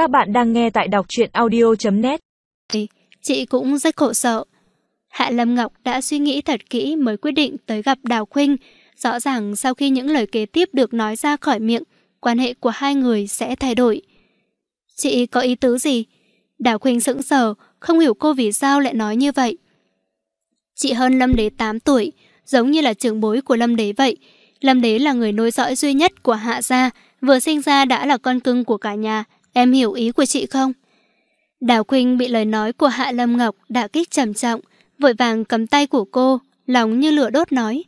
Các bạn đang nghe tại đọc truyện audio.net Chị cũng rất khổ sợ. Hạ Lâm Ngọc đã suy nghĩ thật kỹ mới quyết định tới gặp Đào Khuynh. Rõ ràng sau khi những lời kế tiếp được nói ra khỏi miệng, quan hệ của hai người sẽ thay đổi. Chị có ý tứ gì? Đào Khuynh sững sờ, không hiểu cô vì sao lại nói như vậy. Chị hơn Lâm Đế 8 tuổi, giống như là trưởng bối của Lâm Đế vậy. Lâm Đế là người nối dõi duy nhất của Hạ gia, vừa sinh ra đã là con cưng của cả nhà. Em hiểu ý của chị không? Đào Khuynh bị lời nói của Hạ Lâm Ngọc đả kích trầm trọng, vội vàng cầm tay của cô, lòng như lửa đốt nói.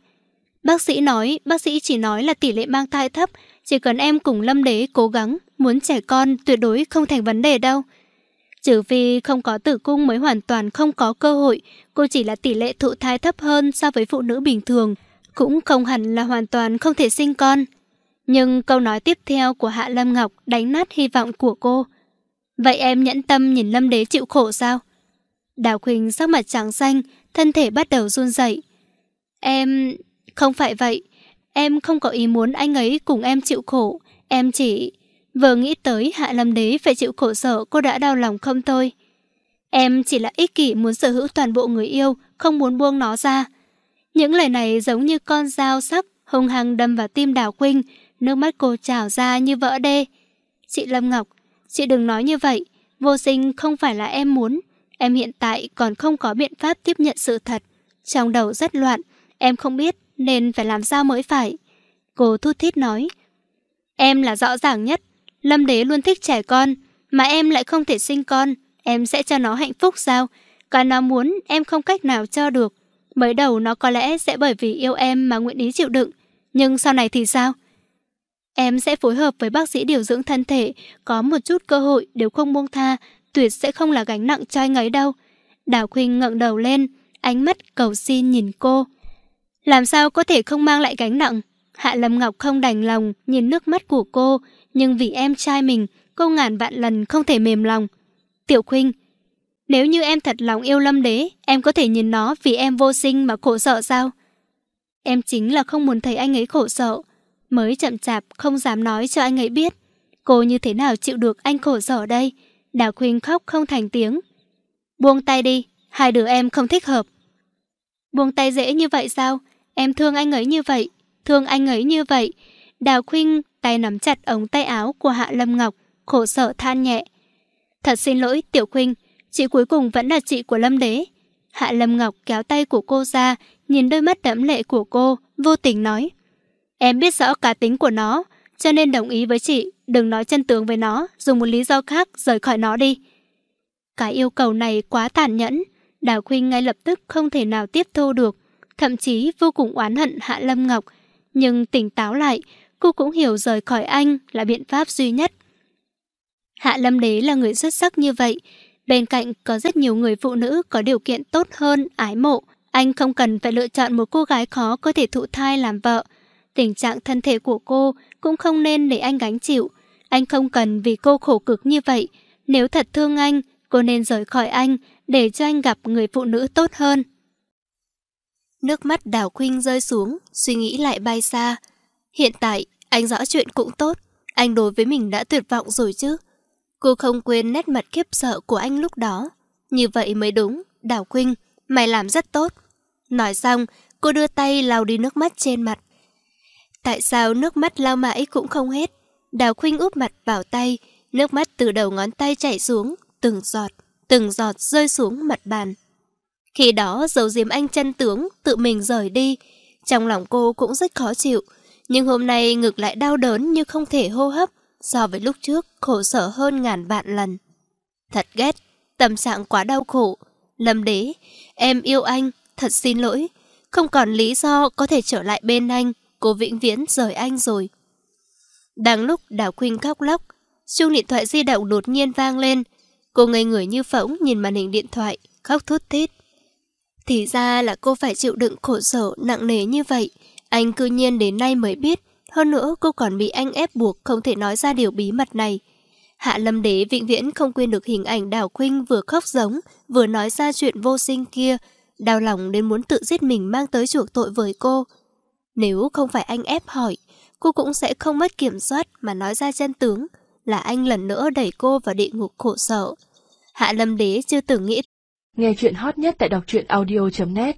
Bác sĩ nói, bác sĩ chỉ nói là tỷ lệ mang thai thấp, chỉ cần em cùng Lâm Đế cố gắng, muốn trẻ con tuyệt đối không thành vấn đề đâu. Trừ vì không có tử cung mới hoàn toàn không có cơ hội, cô chỉ là tỷ lệ thụ thai thấp hơn so với phụ nữ bình thường, cũng không hẳn là hoàn toàn không thể sinh con. Nhưng câu nói tiếp theo của Hạ Lâm Ngọc đánh nát hy vọng của cô. Vậy em nhẫn tâm nhìn Lâm Đế chịu khổ sao? Đào quỳnh sắc mặt trắng xanh, thân thể bắt đầu run rẩy. Em... không phải vậy. Em không có ý muốn anh ấy cùng em chịu khổ. Em chỉ... Vừa nghĩ tới Hạ Lâm Đế phải chịu khổ sở cô đã đau lòng không thôi. Em chỉ là ích kỷ muốn sở hữu toàn bộ người yêu, không muốn buông nó ra. Những lời này giống như con dao sắc hung hăng đâm vào tim Đào quỳnh nước mắt cô trào ra như vỡ đê. Chị Lâm Ngọc, chị đừng nói như vậy, vô sinh không phải là em muốn. Em hiện tại còn không có biện pháp tiếp nhận sự thật. Trong đầu rất loạn, em không biết nên phải làm sao mới phải. Cô thút thít nói. Em là rõ ràng nhất, Lâm Đế luôn thích trẻ con, mà em lại không thể sinh con. Em sẽ cho nó hạnh phúc sao? còn nó muốn em không cách nào cho được. Mới đầu nó có lẽ sẽ bởi vì yêu em mà nguyện ý chịu đựng. Nhưng sau này thì sao? Em sẽ phối hợp với bác sĩ điều dưỡng thân thể, có một chút cơ hội đều không buông tha, tuyệt sẽ không là gánh nặng cho anh ấy đâu. Đào Khuynh ngẩng đầu lên, ánh mắt cầu xin nhìn cô. Làm sao có thể không mang lại gánh nặng? Hạ Lâm Ngọc không đành lòng nhìn nước mắt của cô, nhưng vì em trai mình, cô ngàn vạn lần không thể mềm lòng. Tiểu Khuynh, nếu như em thật lòng yêu Lâm Đế, em có thể nhìn nó vì em vô sinh mà khổ sợ sao? Em chính là không muốn thấy anh ấy khổ sợ, mới chậm chạp không dám nói cho anh ấy biết. Cô như thế nào chịu được anh khổ sở đây? Đào Khuynh khóc không thành tiếng. Buông tay đi, hai đứa em không thích hợp. Buông tay dễ như vậy sao? Em thương anh ấy như vậy, thương anh ấy như vậy. Đào Khuynh tay nắm chặt ống tay áo của Hạ Lâm Ngọc, khổ sở than nhẹ. Thật xin lỗi Tiểu Khuynh, chị cuối cùng vẫn là chị của Lâm Đế. Hạ Lâm Ngọc kéo tay của cô ra, nhìn đôi mắt đẫm lệ của cô, vô tình nói. Em biết rõ cá tính của nó, cho nên đồng ý với chị, đừng nói chân tướng với nó, dùng một lý do khác rời khỏi nó đi. Cái yêu cầu này quá tàn nhẫn, Đào Khuynh ngay lập tức không thể nào tiếp thu được, thậm chí vô cùng oán hận Hạ Lâm Ngọc. Nhưng tỉnh táo lại, cô cũng hiểu rời khỏi anh là biện pháp duy nhất. Hạ Lâm Đế là người xuất sắc như vậy, bên cạnh có rất nhiều người phụ nữ có điều kiện tốt hơn, ái mộ. Anh không cần phải lựa chọn một cô gái khó có thể thụ thai làm vợ. Tình trạng thân thể của cô cũng không nên để anh gánh chịu. Anh không cần vì cô khổ cực như vậy. Nếu thật thương anh, cô nên rời khỏi anh để cho anh gặp người phụ nữ tốt hơn. Nước mắt đào khuynh rơi xuống, suy nghĩ lại bay xa. Hiện tại, anh rõ chuyện cũng tốt. Anh đối với mình đã tuyệt vọng rồi chứ. Cô không quên nét mặt khiếp sợ của anh lúc đó. Như vậy mới đúng, đào khuynh, mày làm rất tốt. Nói xong, cô đưa tay lau đi nước mắt trên mặt. Tại sao nước mắt lao mãi cũng không hết? Đào khuynh úp mặt vào tay, nước mắt từ đầu ngón tay chảy xuống, từng giọt, từng giọt rơi xuống mặt bàn. Khi đó dầu diếm anh chân tướng tự mình rời đi, trong lòng cô cũng rất khó chịu, nhưng hôm nay ngực lại đau đớn như không thể hô hấp, so với lúc trước khổ sở hơn ngàn vạn lần. Thật ghét, tâm trạng quá đau khổ. Lâm đế, em yêu anh, thật xin lỗi, không còn lý do có thể trở lại bên anh, cô vĩnh viễn rời anh rồi. Đang lúc Đào Khuynh khóc lóc, chuông điện thoại di động đột nhiên vang lên. Cô ngây người như phỗng nhìn màn hình điện thoại, khóc thút thít. Thì ra là cô phải chịu đựng khổ sở nặng nề như vậy. Anh cư nhiên đến nay mới biết. Hơn nữa cô còn bị anh ép buộc không thể nói ra điều bí mật này. Hạ Lâm Đế vĩnh viễn không quên được hình ảnh Đào Khuynh vừa khóc giống, vừa nói ra chuyện vô sinh kia. Đau lòng đến muốn tự giết mình mang tới chuộc tội với cô. Nếu không phải anh ép hỏi, cô cũng sẽ không mất kiểm soát mà nói ra chân tướng. là anh lần nữa đẩy cô vào địa ngục khổ sở. Hạ Lâm Đế chưa từng nghĩ. Nghe chuyện hot nhất tại đọc truyện audio.net